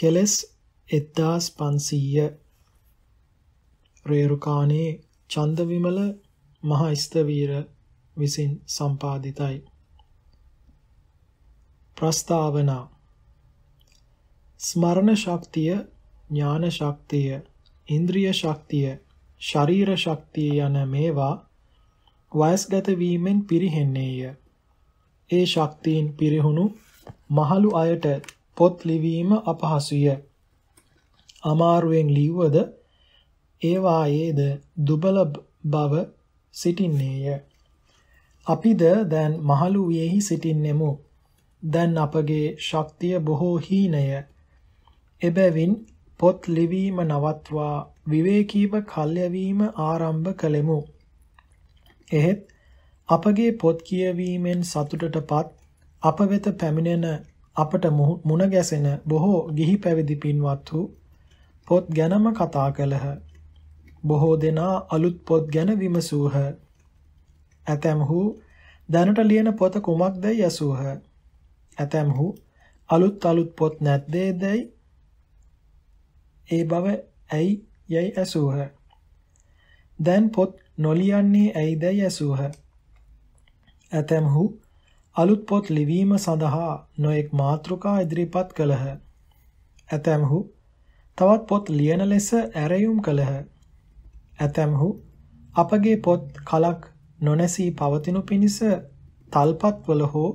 කෙලස් 1500 රේරුකාණේ චන්දවිමල මහ ස්තවීර විසින් සම්පාදිතයි. ප්‍රස්තාවනා ස්මරණ ශක්තිය ඥාන ශක්තිය ඉන්ද්‍රිය ශක්තිය ශරීර ශක්තිය යන මේවා වයස්ගත වීමෙන් පිරිහෙන්නේය. ඒ ශක්තියින් පිරිහුණු මහලු අයට පොත් ලිවීම අපහසුය. අමාරුවෙන් ලිව්වද ඒවායේද දුබල බව සිටින්නේය. අපිද දැන් මහලු වේහි සිටින්නෙමු. දැන් අපගේ ශක්තිය බොහෝ හීනය. එබැවින් පොත් ලිවීම නවත්වා විවේකීව කල්යවීම ආරම්භ කළෙමු. එහෙත් අපගේ පොත් කියවීමෙන් සතුටටපත් අප වෙත පැමිණෙන අපට මුණ ගැසෙන බොහෝ ගිහි පැවිදි පින්වත්හු පොත් ගැනම කතා කළහ. බොහෝ දෙනා අලුත් පොත් ගැන විමසූහ. ඇතැම්හු දැනට ලියන පොත කුමක්දයි ඇසූහ. ඇතැම්හු අලුත් අලුත් පොත් නැද්දේදයි ඒ බව ඇයි යයි ඇසූහ. දැන් පොත් නොලියන්නේ ඇයිදයි ඇසූහ. ඇතැම්හු අලුත් පොත් ලිවීම සඳහා නොඑක් මාතෘකා ඉදිරිපත් කළහ. ඇතැම්හු තවත් පොත් ලියන ලෙස ඇරයුම් කළහ. ඇතැම්හු අපගේ පොත් කලක් නොනැසී පවතිනු පිණිස තල්පත්වල හෝ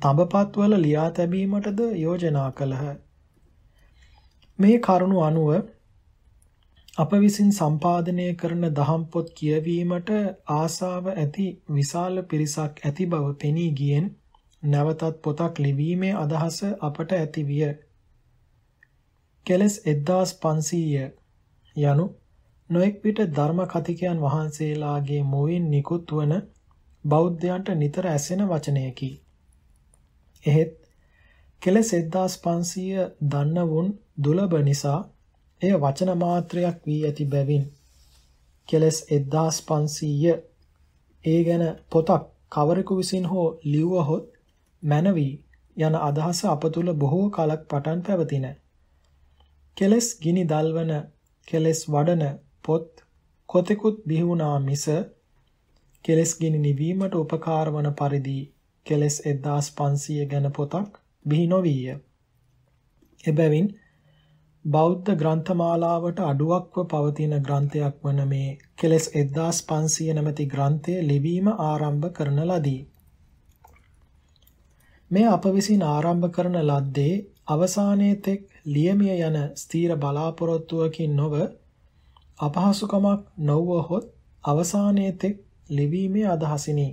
තඹපත්වල ලියා තැබීමටද යෝජනා කළහ. මේ කරුණු අනුව අප විසින් සම්පාදනය කරන දහම් පොත් කියවීමට ආසාව ඇති විශාල පිරිසක් ඇති බව පෙනී ගියෙන් නැවතත් පොතක් ලිවීමේ අදහස අපට ඇති විය. කෙලස් 1500 යනු නොඑක් විට ධර්ම කතිකයන් වහන්සේලාගේ මුවින් නිකුත් වන බෞද්ධයන්ට නිතර ඇසෙන වචනයකි. එහෙත් කෙලස් 1500 දන්නවුන් දුලබ නිසා එය වචන මාත්‍රයක් වී ඇති බැවින් කෙලස් 1500 ඒ ගැන පොතක් කවරෙකු විසින් හෝ ලිව්වහොත් මැනවි යන අදහස අප තුල බොහෝ කලක් පටන් පැවතින. කෙලස් ගිනි දල්වන කෙලස් වඩන පොත් කොතෙකුත් බිහුණා මිස කෙලස් ගිනි නිවීමට උපකාර වන පරිදි කෙලස් 1500 ගැන පොතක් බිහි නොවිය. එබැවින් බෞද්ධ ග්‍රන්ථමාලාවට අඩුවක්ව පවතින ග්‍රන්ථයක් වන මේ කෙලස් 1500 නැමැති ග්‍රන්ථය ලිවීම ආරම්භ කරන ලදී. මෙය අප විසින් ආරම්භ කරන ලද්දේ අවසානයේ තෙක් ලියමිය යන ස්ථීර බලාපොරොත්තුවකින් නොව අපහසුකමක් නොවහොත් අවසානයේ තෙක් ලිවීමේ අදහසිනි.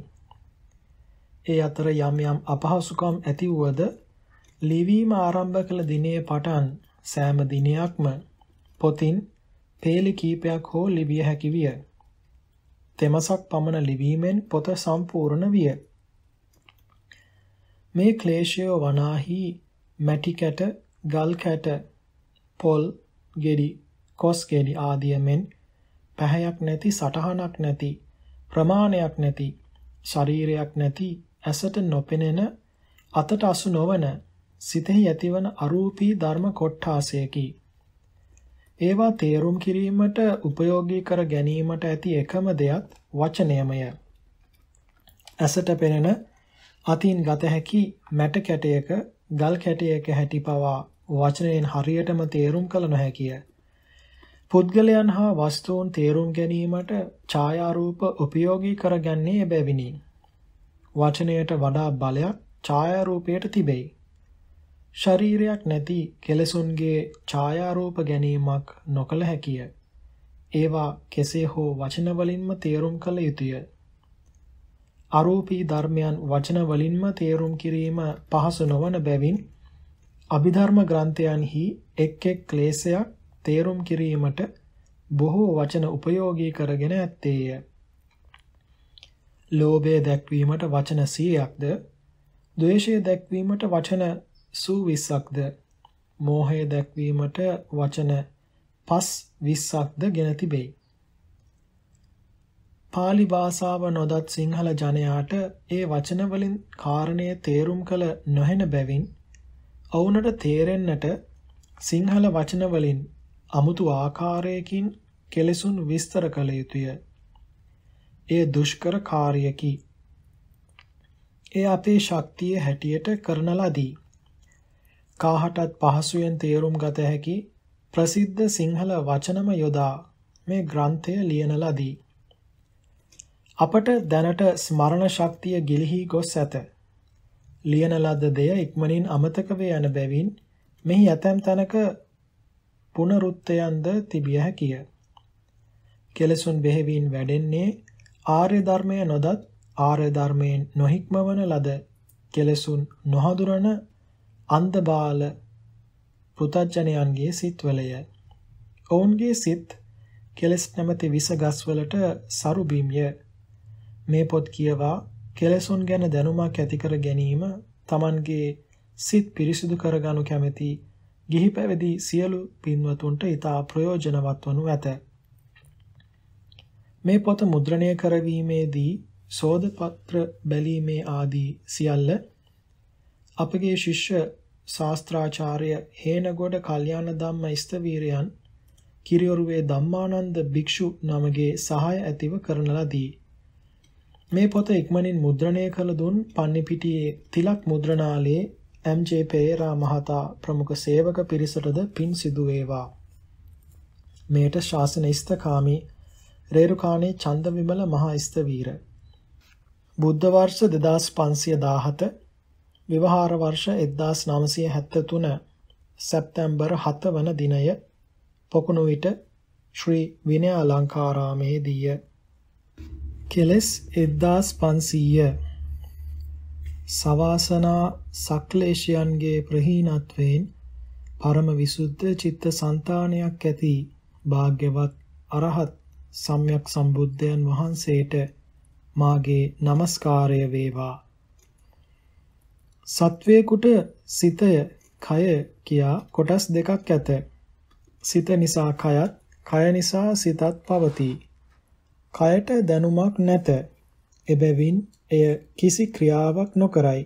ඒ අතර යම් යම් අපහසුකම් ඇති වුවද ලිවීම ආරම්භ කළ දිනේ පටන් සෑම දිනයක්ම පොතින් පේලි කීපයක් හෝ ලිවිය හැකි විය. තෙමසක් පමණ ලිවීමෙන් පොත සම්පූර්ණ විය. මේ ක්ලේශය වනාහි මැටි කැට, ගල් කැට, පොල්, ගෙඩි, කොස් ගෙඩි ආදිය මෙන් පැහැයක් නැති සටහනක් නැති ප්‍රමාණයක් නැති ශරීරයක් නැති ඇසට නොපෙනෙන අතට අසු නොවන සිතෙහි ඇතිවන අරූපී ධර්ම කොට්ඨාසයකි. ඒවා තේරුම් කිරීමට උපයෝගී කර ගැනීමට ඇති එකම දෙයක් වචනයමය. ඇසට පෙනෙන අතින් ගත හැකි මැට කැටයක ගල් කැටයක හැටි පවා වචනයෙන් හරියටම තේරුම් කළ නොහැකිය. පුද්ගලයන් හා වස්තුන් තේරුම් ගැනීමට ඡායාරූප උපයෝගී කරගන්නේ එබැවිනි. වචනයට වඩා බලයක් ඡායාරූපයට තිබෙයි. ශරීරයක් නැති කෙලසුන්ගේ ඡායාරූප ගැනීමක් නොකළ හැකිය. ඒවා කෙසේ හෝ වචන වලින්ම තේරුම් කළ යුතුය. අරූපී ධර්මයන් වචන වලින්ම තේරුම් කිරීම පහසු නොවන බැවින් අභිධර්ම ග්‍රන්ථයන්හි එක් එක් ක්ලේශයක් තේරුම් කිරීමට බොහෝ වචන උපයෝගී කරගෙන ඇත්තේය. ලෝභය දැක්වීමට වචන 100ක්ද, ද්වේෂය දැක්වීමට වචන 20ක්ද, මෝහය දැක්වීමට වචන 5 20ක්ද ගෙන තිබේ. Pāli භාෂාව නොදත් සිංහල ජනයාට ඒ වචන වලින් කාරණය තේරුම් කළ නොහෙන බැවින් ඔවුන්ට තේරෙන්නට සිංහල වචන වලින් අමුතු ආකාරයකින් කෙලෙසුන් විස්තර කළ යුතුය. එය දුෂ්කර කාර්යකි. එය අපේ ශක්තිය හැටියට කරන ලදී. කාහටත් පහසුවෙන් තේරුම් ගත හැකි ප්‍රසිද්ධ සිංහල වචනම යොදා මේ ග්‍රන්ථය ලියන ලදී. අපට දැනට ස්මරණ ශක්තිය ගිලිහි ගොස් ඇත. ලියන ලද දෙය ඉක්මනින් අමතක වේ යන බැවින් මෙහි ඇතැම් තැනක පුනරුත්තයන්ද තිබිය හැකිය. කෙලසුන් බෙහෙවින් වැඩෙන්නේ ආර්ය ධර්මය නොදත් ආර්ය ධර්මයෙන් නොහික්මවන ලද කෙලසුන් නොහඳුරන අන්ධබාල පෘතජ්ජනයන්ගේ සිත්වලය. ඔවුන්ගේ සිත් කෙලස් නැමැති විස ගස්වලට සරු බිම්ය. මේ පොත් කියවා කෙලෙසුන් ගැන දැනුමක් ඇති කර ගැනීම Tamanගේ සිත් පිරිසිදු කරගනු කැමැති ගිහි පැවිදි සියලු පින්වතුන්ට ඊටා ප්‍රයෝජනවත් වනු ඇත. මේ පොත මුද්‍රණය කරවීමේදී සෝදපත්‍ර බැලීමේ ආදී සියල්ල අපගේ ශිෂ්‍ය ශාස්ත්‍රාචාර්ය හේනගොඩ කල්යාණ ධම්ම ස්තවීරයන් කිරියොරුවේ ධම්මානන්ද භික්ෂු නමගේ සහාය ඇතිව කරන ලදී. මේ පොත ඉක්මනින් මුද්‍රණය කළ දුන් පන්නිපිටියේ තිලක් මුද්‍රණාලයේ එම්.ජේ. පෙරේරා මහතා ප්‍රමුඛ සේවක පිරිසටද පින් සිදු වේවා. මේට ශාසන ඉස්තකාමී රේරුකාණේ චන්දවිමල මහා ස්තවීර බුද්ධ වර්ෂ 2517 විවහාර වර්ෂ 1973 සැප්තැම්බර් 7 වන දිනය පොකුණු විට ශ්‍රී විනය අලංකාරාමේදීය කෙලෙස් 1500 සවාසනා සක්ලේශයන්ගේ ප්‍රහීනත්වයෙන් පරම විසුද්ධ චිත්ත સંతాනයක් ඇති භාග්‍යවත් අරහත් සම්්‍යක් සම්බුද්ධයන් වහන්සේට මාගේ নমස්කාරය වේවා. සත්වේකුට සිතය කය කියා කොටස් දෙකක් ඇත. සිත නිසා කයත් කය නිසා සිතත් පවතී. කයට දැනුමක් නැත. එබැවින් එය කිසි ක්‍රියාවක් නොකරයි.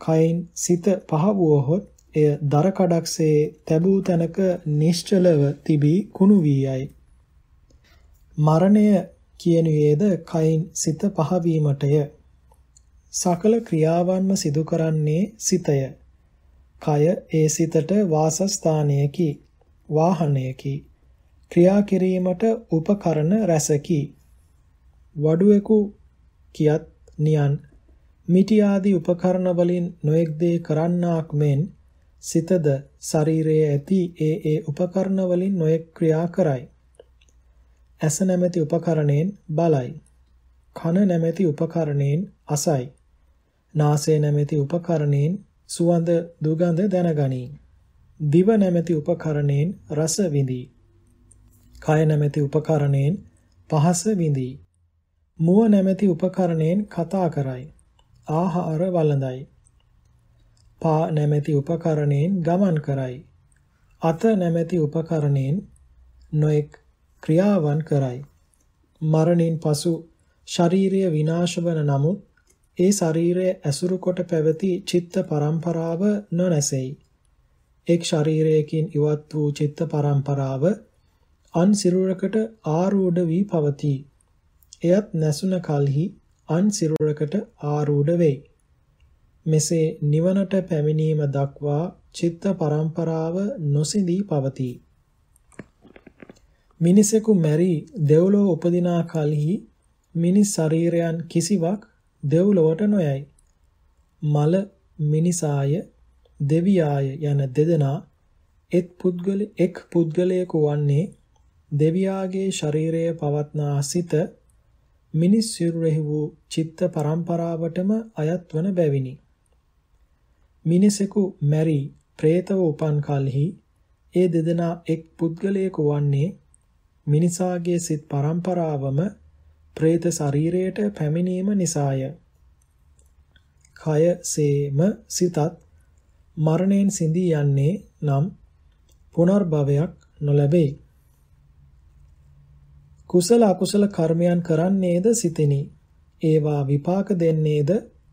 කයින් සිත පහ වූහොත් එය දර කඩක්සේ තැබූ තැනක නිශ්චලව තිබී කුණු වී යයි. මරණය කියනුයේද කයින් සිත පහවීමටය. සකල ක්‍රියාවන්ම සිදු කරන්නේ සිතය. කය ඒ සිතට වාසස්ථානයකි, වාහනයකි. ක්‍රියා කිරීමට උපකරණ රැසකි. වඩුවෙකු කියත් නියන් මිටි ආදී උපකරණ වලින් නොඑක් දේ කරන්නාක් මෙන් සිතද ශරීරයේ ඇති ඒ ඒ උපකරණ වලින් නොඑක් ක්‍රියා කරයි. ඇස නැමැති උපකරණයෙන් බලයි. කන නැමැති උපකරණයෙන් අසයි. නාසය නැමැති උපකරණයෙන් සුවඳ දුගඳ දැනගනී. දිව නැමැති උපකරණයෙන් රස විඳී. කය නැමැති උපකරණයෙන් පහස විඳී. මුව නැමැති උපකරණයෙන් කතා කරයි. ආහාර වළඳයි. පා නැමැති උපකරණයෙන් ගමන් කරයි. අත නැමැති උපකරණයෙන් නොඑක් ක්‍රියාවන් කරයි. මරණින් පසු ශාරීරිය විනාශ වන නමුත් ඒ ශරීරය ඇසුරු කොට පැවති චිත්ත පරම්පරාව නොනැසෙයි. එක් ශරීරයකින් ඉවත් වූ චිත්ත පරම්පරාව අන් සිරුරකට ආරූඪ වී පවතී. එයත් නැසුන කලෙහි අන් සිරුරකට ආරූඪ වෙයි. මෙසේ නිවනට පැමිණීම දක්වා චිත්ත පරම්පරාව නොසිඳී පවතී. මිනිසෙකු මැරි දෙව්ලොව උපදිනා කලෙහි මිනිස් ශරීරයන් කිසිවක් දෙව්ලොවට නොයයි. මල මිනිසාය දෙවියාය යන දෙදෙනා එක් පුද්ගල එක් පුද්ගලයෙකු වන්නේ දෙවියාගේ ශරීරයේ පවත්නා සිත මිනිස් සිරුරෙහි වූ චිත්ත පරම්පරාවටම අයත් වන බැවිනි. මිනිසෙකු මැරි പ്രേතව උපන් කලෙහි ඒ දෙදෙනා එක් පුද්ගලයෙකු වන්නේ මිනිසාගේ සිත් පරම්පරාවම പ്രേත ශරීරයට පැමිණීම නිසාය. කය සේම සිතත් මරණයෙන් සිඳී යන්නේ නම් පුනර්භවයක් නොලැබේ. කුසල අකුසල කර්මයන් කරන්නේද සිතෙනි. ඒවා විපාක දෙන්නේද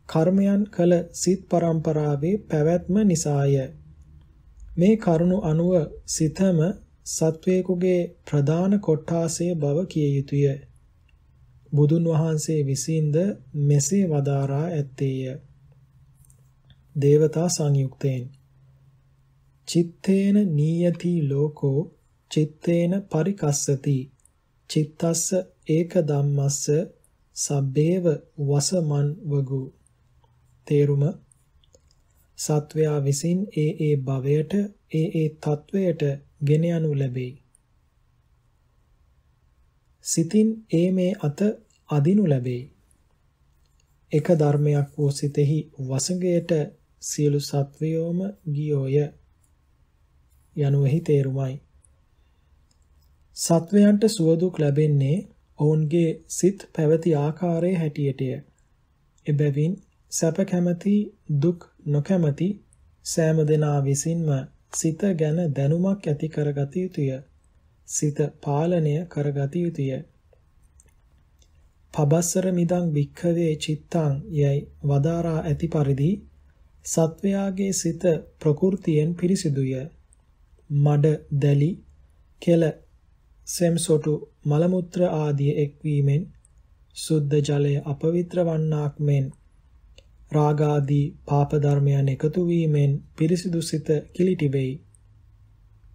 කර්මයන් කළ සිත් පරම්පරාවේ පැවැත්ම නිසාය. මේ කරුණු අනුව සිතම සත්වේකුගේ ප්‍රධාන කොට්ටාසය බව කිය යුතුය. බුදුන් වහන්සේ විසින්ද මෙසේ වදාරා ඇත්තේය. දේවතා සංයුක්තයෙන් චිත්තේන නීයති ලෝකෝ චිත්තේන පරිකස්සති චිත්තස්ස ඒක ධම්මස්ස සබ්බේව වසමන් වගු. තේරුම? සත්වයා විසින් ඒ ඒ භවයට ඒ ඒ තත්වයට ගෙන යනු ලැබේ. සිතින් ඒ මේ අත අදිනු ලැබේ. එක ධර්මයක් වූ සිතෙහි වසඟයට සියලු සත්වයෝම ගියෝය. යනුවෙහි තේරුමයි. සත්වයන්ට සුවදුක් ලැබෙන්නේ ඔවුන්ගේ සිත් පැවති ආකාරයේ හැටියටය. එබැවින් සැප කැමැති දුක් නොකැමැති සෑම දෙනා විසින්ම සිත ගැන දැනුමක් ඇති කරගත යුතුය. සිත පාලනය කරගත යුතුය. පබස්සර මිදං වික්ඛවේ චිත්තං යයි වදාරා ඇති පරිදි සත්වයාගේ සිත ප්‍රകൃතියෙන් පිරිසිදුය. මඩ දැලි කෙල සෙම්සොටු මල මුත්‍ර ආදී එක්වීමෙන් සුද්ධ ජලය අපවිත්‍ර වන්නාක් මෙන් රාගාදී පාප ධර්මයන් එකතු වීමෙන් පිරිසිදු සිත කිලිටි වෙයි.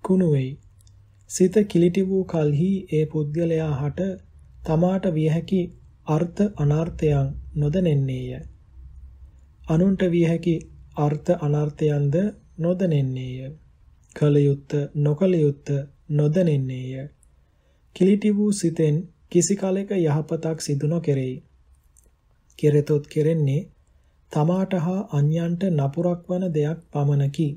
කුණු වෙයි. සිත කිලිටි වූ කලෙහි ඒ පුද්ගලයා හට තමාට විය හැකි අර්ථ අනර්ථයන් නොදැනෙන්නේය. අනුන්ට විය හැකි අර්ථ අනර්ථයන්ද නොදැනෙන්නේය. කලයුත්ත නොකලයුත්ත නොදැනෙන්නේය. කිලිටි වූ සිතෙන් කිසි කලෙක යහපතක් සිදු නොකෙරෙයි. කෙරෙතොත් කෙරෙන්නේ තමාට හා අන්‍යයන්ට නපුරක් වන දෙයක් පමණකි.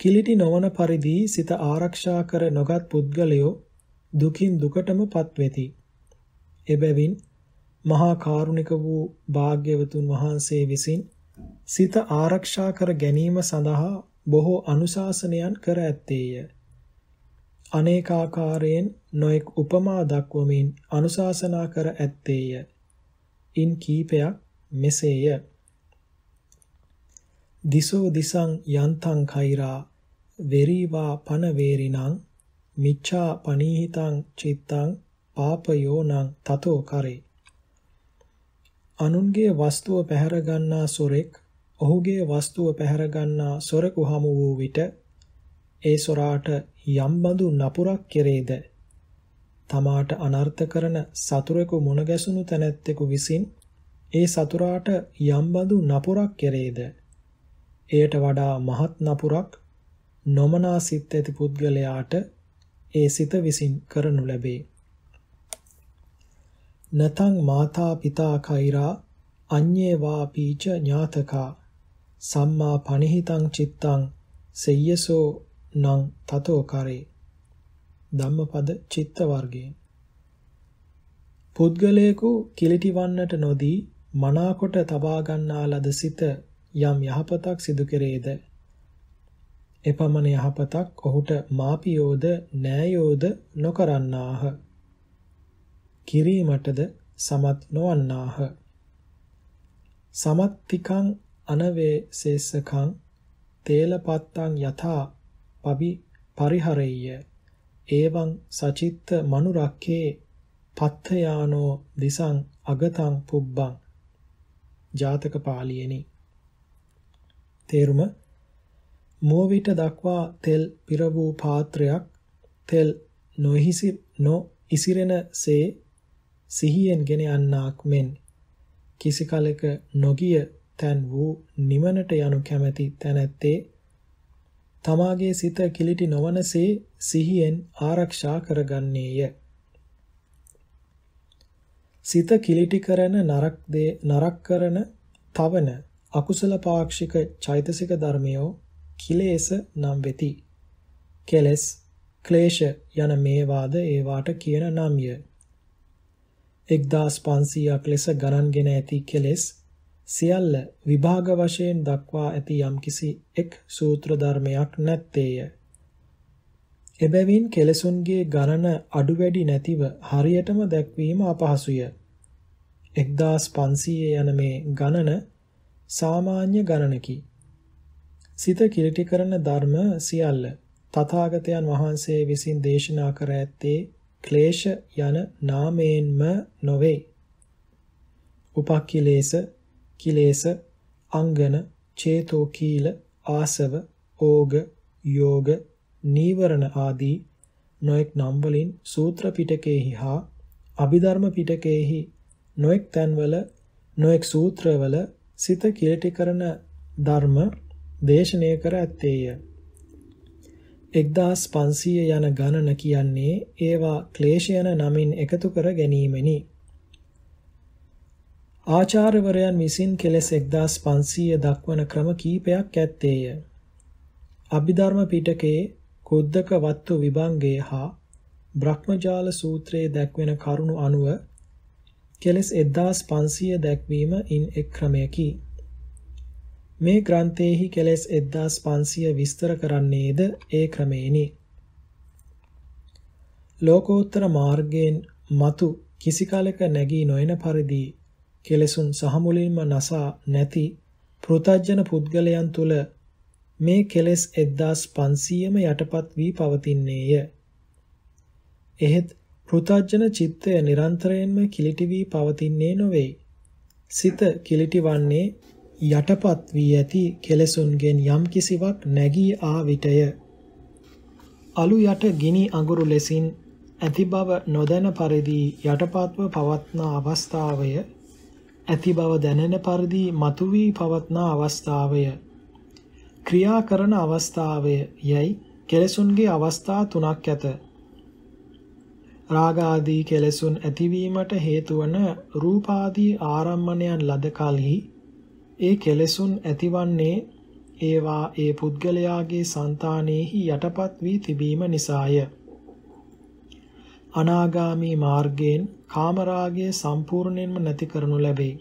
කිලිටි නොවන පරිදි සිත ආරක්ෂා කර නොගත් පුද්ගලයෝ දුකින් දුකටම පත්වෙති. එබැවින් මහා කාරුණික වූ භාග්‍යවතුන් වහන්සේ විසින් සිත ආරක්ෂා කර ගැනීම සඳහා බොහෝ අනුශාසනයන් කර ඇත්තේය. අනේකාකාරයෙන් නොඑක් උපමා දක්වමින් අනුශාසනා කර ඇත්තේය. ඉන් කීපයක් මෙසේය. දිසෝ දිසං යන්තං khairaa වෙරීවා පන වේරිණං මිච්ඡා පනීහිතං චිත්තං පාපයෝනං තතෝ කරේ අනුන්ගේ වස්තුව පැහැර ගන්නා සොරෙක් ඔහුගේ වස්තුව පැහැර ගන්නා සොරෙකු හමු වූ විට ඒ සොරාට යම් බඳු නපුරක් කෙරේද? තමාට අනර්ථ කරන සතුරෙකු මුණ ගැසුණු තැනැත්තෙකු විසින් ඒ සතුරාට යම් බඳු නපුරක් කෙරේද? එයට වඩා මහත් නපුරක් නොමනා සිත් ඇති පුද්ගලයාට ඒ සිත විසින් කරනු ලැබේ. නතං මාතා පිතා කෛරා අඤ්ඤේ වා පීච ඥාතකා සම්මා පනිහිතං චිත්තං සෙය්‍යසෝ නං තතෝ කරේ ධම්මපද චිත්ත වර්ගයෙන්. පුද්ගලයෙකු කිලිටි වන්නට නොදී මනාකොට තබා ගන්නා ලද සිත යම් යහපතක් සිදු කෙරේද? එපමණ යහපතක් ඔහුට මාපියෝද නෑයෝද නොකරන්නාහ. කිරීමටද සමත් නොවන්නාහ. සමත්තිකං අනවේසේසකං තේලපත්තං යථා පබි පරිහරෙය්‍ය. ඒවං සචිත්ත මනුරක්කේ පත්තයානෝ දිසං අගතං පුබ්බං. ජාතක පාළියෙනි තේරුම? මුව විට දක්වා තෙල් පිර වූ පාත්‍රයක් තෙල් නොහිසි නො ඉසිරෙනසේ සිහියෙන් ගෙන යන්නාක් මෙන්. කිසි කලක නොගිය තැන් වූ නිවනට යනු කැමැති තැනැත්තේ තමාගේ සිත කිලිටි නොවනසේ සිහියෙන් ආරක්ෂා කරගන්නේය. සිත කිලිටි කරන නරක දේ නරක කරන තවන අකුසල පාක්ෂික චෛතසික ධර්මයෝ කිලේශ නම් වෙති. කෙලස් ක්ලේශ යන මේවාද ඒවාට කියන නම්ය. 1500ක් ලෙස ගණන්ගෙන ඇති කෙලස් සියල්ල විභාග වශයෙන් දක්වා ඇති යම්කිසි එක් සූත්‍ර ධර්මයක් නැත්තේය. එබැවින් කෙලසුන්ගේ ගණන අඩු වැඩි නැතිව හරියටම දැක්වීම අපහසුය. 1500 යන මේ ගණන සාමාන්‍ය ගණනකි. සිත කිලිටි කරන ධර්ම සියල්ල තථාගතයන් වහන්සේ විසින් දේශනා කර ඇත්තේ ක්ලේශ යන නාමයෙන්ම නොවේ. උපක්ඛිලේශ, කිලේශ, අංගන, චේතෝ කීල, ආසව, ඕග, යෝග, නීවරණ ආදී නොඑක් නම් වලින් සූත්‍ර පිටකයේහි හා අභිධර්ම පිටකයේහි නොඑක් තැන්වල නොඑක් සූත්‍රවල සිත කිලිටි කරන ධර්ම දේශනය කර ඇත්තේය. 1500 යන ගණන කියන්නේ ඒවා ක්ලේශ යන නමින් එකතු කර ගැනීමෙනි. ආචාර්යවරයන් විසින් කෙලෙස් 1500 දක්වන ක්‍රම කීපයක් ඇත්තේය. අභිධර්ම පිටකයේ කුද්දක වත්තු විභංගය හා බ්‍රහ්මජාල සූත්‍රයේ දැක්වෙන කරුණු අනුව කෙලෙස් 1500 දැක්වීම ඉන් එක් ක්‍රමයකි. මේ ග්‍රන්ථයේහි කෙලෙස් 1500 විස්තර කරන්නේද ඒ ක්‍රමේනි. ලෝකෝත්තර මාර්ගයෙන් මතු කිසි කලක නැගී නොයන පරිදි කෙලෙසුන් සහ මුලින්ම නසා නැති පෘතජන පුද්ගලයන් තුල මේ කෙලෙස් 1500ම යටපත් වී පවතින්නේය. එහෙත් පෘතජන චිත්තය නිරන්තරයෙන්ම කිලිටි වී පවතින්නේ නොවේ. සිත කිලිටි වන්නේ යටපත් වී ඇති කෙලෙසුන්ගෙන් යම් කිසිවක් නැගී ආ විටය. අලු යට ගිනි අඟුරු ලෙසින් ඇති බව නොදැන පරිදි යටපත්ව පවත්නා අවස්ථාවය ඇති බව දැනෙන පරිදි මතුවී පවත්නා අවස්ථාවය ක්‍රියා කරන අවස්ථාවය යයි කෙලෙසුන්ගේ අවස්ථා තුනක් ඇත. රාග ආදී කෙලෙසුන් ඇතිවීමට හේතු වන රූපාදී ආරම්මණයන් ලද කලෙහි ඒ කෙලෙසුන් ඇතිවන්නේ ඒවා ඒ පුද්ගලයාගේ సంతානෙහි යටපත් වී තිබීම නිසාය. අනාගාමී මාර්ගයෙන් කාමරාගය සම්පූර්ණයෙන්ම නැති කරනු ලැබේ.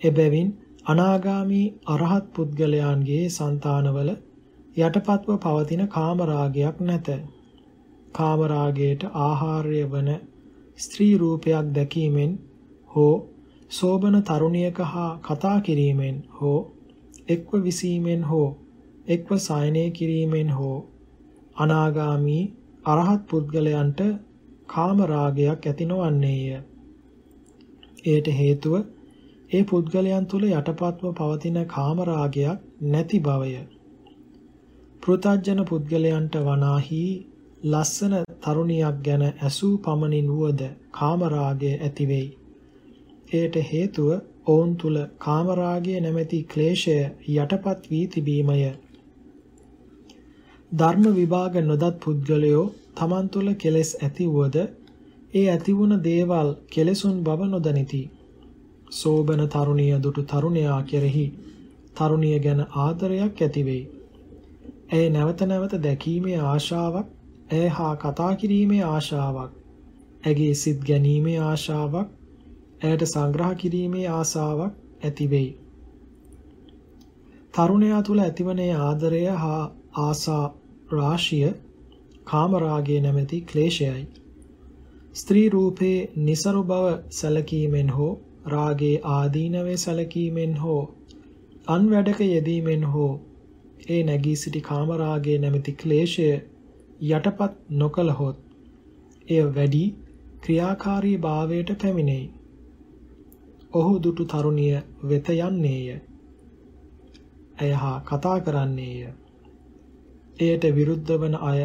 එබැවින් අනාගාමී අරහත් පුද්ගලයන්ගේ సంతානවල යටපත්ව පවතින කාමරාගයක් නැත. කාමරාගයට ආහාරය වන ස්ත්‍රී රූපයක් දැකීමෙන් හෝ සෝබන තරුණියක හා කතා කිරීමෙන් හෝ එක්ව විසීමෙන් හෝ එක්ව සයනය කිරීමෙන් හෝ අනාගාමී අරහත් පුද්ගලයන්ට කාම රාගයක් ඇති නොවන්නේය. එයට හේතුව ඒ පුද්ගලයන් තුල යටපත්ව පවතින කාම රාගයක් නැති බවය. පෘථජන පුද්ගලයන්ට වනාහි ලස්සන තරුණියක් ගැන ඇසූ පමණින් වුවද කාම රාගය ඇති වෙයි. එයට හේතුව ඔවුන් තුල කාමරාගය නැමැති ක්ලේශය යටපත් වී තිබීමය. ධර්ම විභාග නොදත් පුද්ගලයෝ තමන් තුල කෙලෙස් ඇති වුවද ඒ ඇති වුණ දේවල් කෙලෙසුන් බව නොදනිති. සෝබන තරුණිය දුටු තරුණයා කෙරෙහි තරුණිය ගැන ආදරයක් ඇති වෙයි. ඇය නැවත නැවත දැකීමේ ආශාවක්, ඇය හා කතා කිරීමේ ආශාවක්, ඇගේ සිත් ගැනීමේ ආශාවක්, ඇයට සංග්‍රහ කිරීමේ ආසාවක් ඇති වෙයි. තරුණයා තුල ඇතිවන ආදරය හා ආසා රාශිය කාමරාගයේ නැමැති ක්ලේශයයි. ස්ත්‍රී රූපේ નિසරු බව සැලකීමෙන් හෝ රාගයේ ආදීනවේ සැලකීමෙන් හෝ අන් වැඩක යෙදීමෙන් හෝ ඒ නැගී සිටි කාමරාගයේ නැමැති ක්ලේශය යටපත් නොකළහොත් එය වැඩි ක්‍රියාකාරී භාවයට පැමිණෙයි. ඔහු දුටු තරුණිය වෙත යන්නේය. ඇය හා කතා කරන්නේය. එයට විරුද්ධ වන අය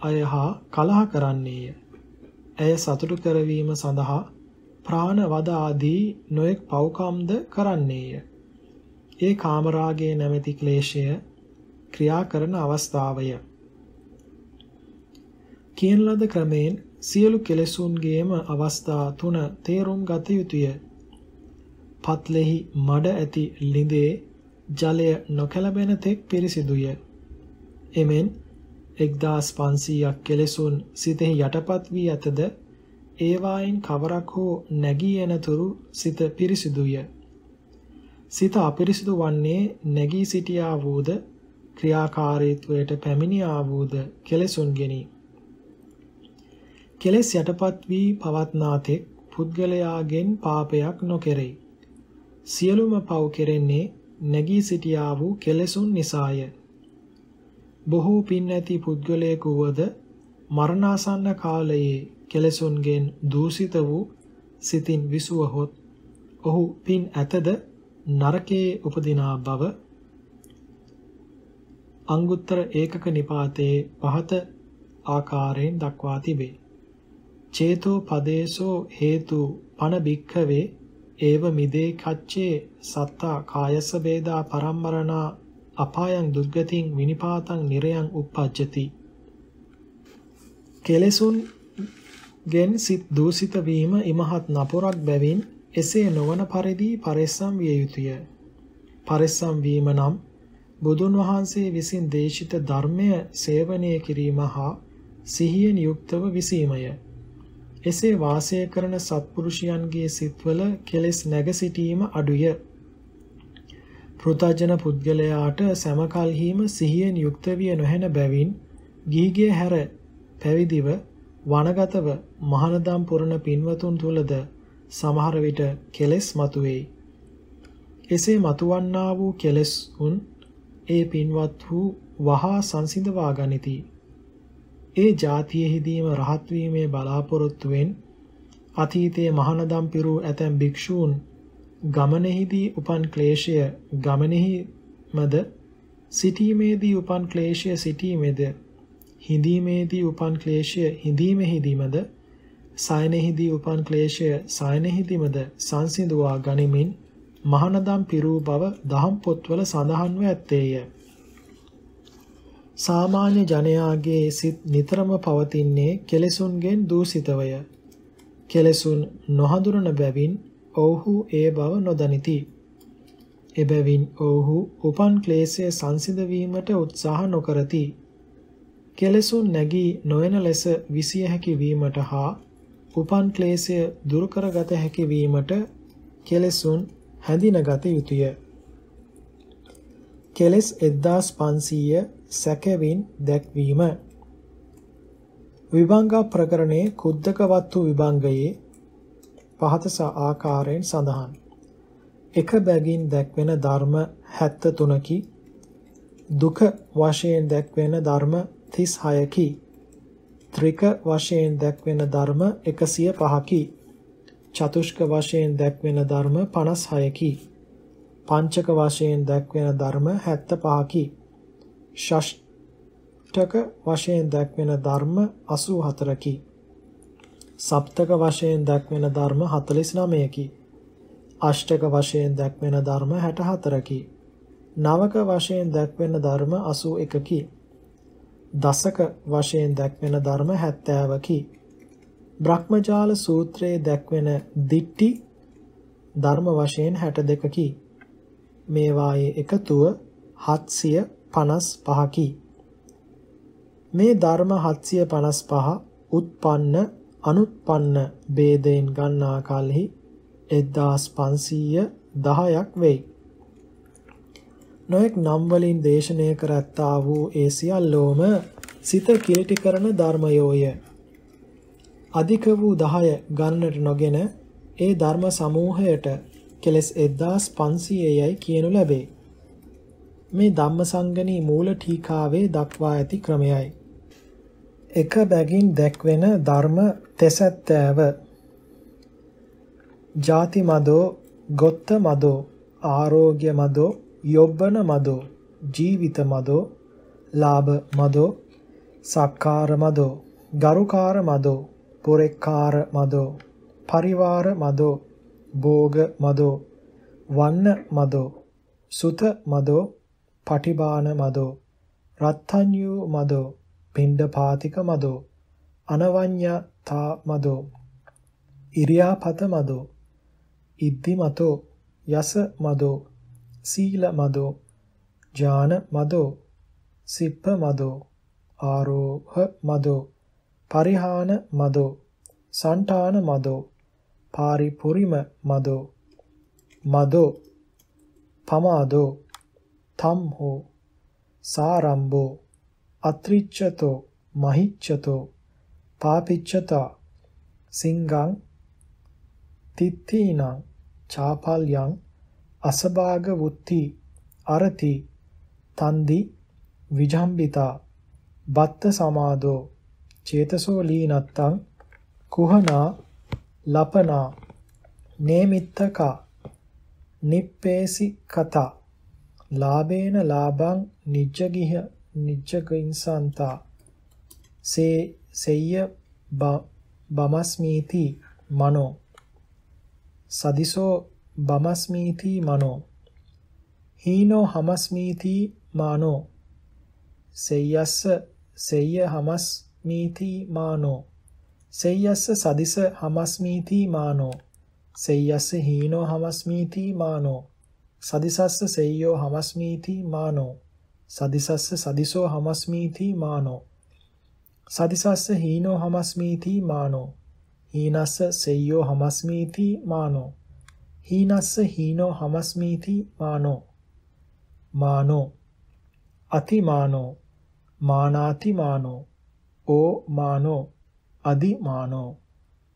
අය හා කලහ කරන්නේය. ඇය සතුටු කරවීම සඳහා ප්‍රාණ වද ආදී නොයෙක් පව්කම්ද කරන්නේය. ඒ කාමරාගයේ නැමැති ක්ලේශය ක්‍රියා කරන අවස්ථාවය. කියන ලද ක්‍රමයෙන් සියලු කෙලෙසුන්ගේම අවස්ථා තුන තේරුම් ගත යුතුය. පත්ලෙහි මඩ ඇති ළිඳේ ජලය නොකැළඹෙන තෙක් පිරිසිදුය. එමෙන් 1500ක් කෙලෙසුන් සිතෙහි යටපත් වී ඇතද ඒවායින් කවරක් හෝ නැගී එනතුරු සිත පිරිසිදුය. සිත අපිරිසිදු වන්නේ නැගී සිටියා වූද ක්‍රියාකාරීත්වයට පැමිණියා වූද කෙලෙසුන්ගෙනි. කෙලෙස් යටපත් වී පවත්නා තෙක් පුද්ගලයාගෙන් පාපයක් නොකෙරෙයි. සියලුම පව් කෙරෙන්නේ නැගී සිටියා වූ කෙලෙසුන් නිසාය. බොහෝ පින් ඇති පුද්ගලයෙකු වද මරණාසන්න කාලයේ කෙලෙසුන්ගෙන් දූෂිත වූ සිතින් විසුවහොත් ඔහු පින් ඇතද නරකයේ උපදිනා බව අංගුත්තර ඒකක නිපාතයේ පහත ආකාරයෙන් දක්වා තිබේ. චේතෝ පදේශෝ හේතු පන බික්ඛවේ ඒව මිදේ කච්චේ සත්තා කායස වේදා පරම්මරණා අපායන් දුර්ගතින් විනිපාතං නිරයන් uppajjati කෙලෙසුන් ගෙන් සිත් දූෂිත වීම ඉමහත් නපුරක් බැවින් එසේ නොවන පරිදි පරිස්සම් විය යුතුය. පරිස්සම් වීම නම් බුදුන් වහන්සේ විසින් දේශිත ධර්මය සේවනය කිරීම හා සිහියෙන් යුක්තව විසීමය. එසේ වාසය කරන සත්පුරුෂයන්ගේ සිත්වල කෙලෙස් නැග සිටීම අඩුය. පෘථජන පුද්ගලයාට සමකල්හිම සිහියෙන් යුක්ත විය නොහැන බැවින් ගීගේ හැර පැවිදිව වනගතව මහානදම් පුරණ පින්වතුන් තුලද සමහර විට කෙලෙස් මතුවේයි. එසේ මතුවන්නා වූ කෙලෙස් උන් ඒ පින්වත් වූ වහා සංසිඳවා ගනිති. ඒ જાතියෙහිදීම රහත් වීමේ බලාපොරොත්තුවෙන් අතීතයේ මහානදම් පිරූ ඇතැම් භික්ෂූන් ගමනෙහිදී උපන් ක්ලේශය ගමනෙහිමද සිටීමේදී උපන් ක්ලේශය සිටීමේද හිඳීමේදී උපන් ක්ලේශය හිඳීමේදීමද සයනෙහිදී උපන් ක්ලේශය සයනෙහිදීමද සංසිඳුවා ගනිමින් මහානදම් පිරූ බව දහම් පොත්වල සඳහන්ව ඇත්තේය. සාමාන්‍ය ජනයාගේ සිත් නිතරම පවතින්නේ කෙලෙසුන්ගෙන් දූෂිතවය. කෙලෙසුන් නොහඳුනන බැවින් ඔව්හු ඒ බව නොදනිති. එබැවින් ඔව්හු උපන් ක්ලේශය සංසිඳවීමට උත්සාහ නොකරති. කෙලෙසුන් නැගී නොයන ලෙස විසිය හැකි වීමට හා උපන් ක්ලේශය දුරු කරගත හැකි වීමට කෙලෙසුන් හැඳිනගත යුතුය. කෙලෙස් 1500 සැකෙවින් දැක්වීම විභංග ප්‍රකරණයේ කුද්දකවත්තු විභංගයේ පහත ආකාරයෙන් සඳහන්. එක බැගින් දැක්වෙන ධර්ම 73කි දුක වශයෙන් දැක්වෙන ධර්ම 36කි ත්‍රික වශයෙන් දැක්වෙන ධර්ම 105කි චතුෂ්ක වශයෙන් දැක්වෙන ධර්ම 56කි පංචක වශයෙන් දැක්වෙන ධර්ම 75කි ෂෂ්ඨක වශයෙන් දැක්වෙන ධර්ම 84කි. සප්තක වශයෙන් දැක්වෙන ධර්ම 49කි. අෂ්ටක වශයෙන් දැක්වෙන ධර්ම 64කි. නවක වශයෙන් දැක්වෙන ධර්ම 81කි. දසක වශයෙන් දැක්වෙන ධර්ම 70කි. බ්‍රහ්මජාල සූත්‍රයේ දැක්වෙන දිට්ටි ධර්ම වශයෙන් 62කි. මේවායේ එකතුව 700 755කි. මේ ධර්ම 755 උත්පන්න අනුත්පන්න ભેදයෙන් ගන්නා කලෙහි 1510ක් වෙයි. නොඑක් නම් වලින් දේශනය කරත්තා වූ ඒ සියල්ලෝම සිත කිලිටි කරන ධර්මයෝය. අධික වූ 10 ගන්නට නොගෙන ඒ ධර්ම සමූහයට කෙලස් 1500යයි කියනු ලැබේ. මේ ධම්මසංගණී මූල ටීකාවේ දක්වා ඇති ක්‍රමයයි. එක බැගින් දැක්වෙන ධර්ම තෙසැත්තෑව. ජාති මදෝ ගොත්ත මදෝ ආරෝග්‍ය මදෝ යොබ්බන මදෝ ජීවිත මදෝ ලාභ මදෝ සක්කාර මදෝ ගරුකාර මදෝ පුරෙක්කාර මදෝ පරිවාර මදෝ භෝග මදෝ වන්න මදෝ සුත මදෝ පටිබාන මදෝ රත්ත්‍ඤ්‍යු මදෝ පිණ්ඩපාතික මදෝ. අනවඤ්ඤතා මදෝ. ඉරියාපත මදෝ. ඉද්ධි මතෝ. යස මදෝ. සීල මදෝ. ඥාන මදෝ. සිප්ප මදෝ. ආරෝහ මදෝ. පරිහාන මදෝ. සන්තාන මදෝ. පාරිපුරිම මදෝ. මදෝ. පමාදෝ. තම්හෝ. සාරම්භෝ. අත්‍රිච්ඡතෝ මහිච්ඡතෝ පාපිච්ඡතා සිංගං තිත්තීනං චාපල්යං අසභාග වුත්ති අරති තන්දි විජම්බිතා බත්ත සමාදෝ චේතසෝ ලීනත්තං කුහනා ලපනා නේමිත්තක නිප්පේසි කතා ලාභේන ලාභං නිජ්ජගිහ නිජ්ජගින්සන්තා. සේ සෙය්‍ය බමස්මීති මනෝ. සදිසෝ බමස්මීති මනෝ. හීනෝ හමස්මීති මානෝ. සෙය්‍යස්ස සෙය්‍ය හමස්මීති මානෝ. සෙය්‍යස්ස සදිස හමස්මීති මානෝ. සෙය්‍යස්ස හීනෝ හමස්මීති මානෝ. සදිසස්ස සෙය්‍යෝ හමස්මීති මානෝ. සදිසස්ස සදිසෝ හමස්මීති මානෝ. සදිසස්ස හීනෝ හමස්මීති මානෝ. හීනස්ස සෙය්‍යෝ හමස්මීති මානෝ. හීනස්ස හීනෝ හමස්මීති මානෝ. මානෝ. අතිමානෝ මානාතිමානෝ ඕ මානෝ. අදිමානෝ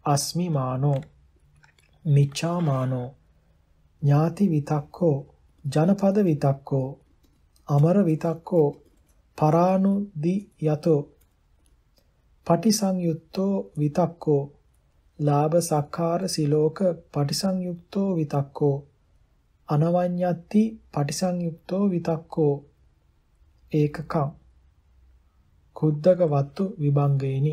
අස්මිමානෝ මිච්ඡාමානෝ ඥාති විතක්කෝ. ජනපද විතක්කෝ. අමර විතක්කෝ පරානුදි යතෝ පටිසංයුත්තෝ විතක්කෝ ලාභ සක්කාර සිලෝක පටිසංයුක්තෝ විතක්කෝ අනවඤ්ඤත්ති පටිසංයුක්තෝ විතක්කෝ ඒකකම් කුද්දක වත්තු විභංගේනි.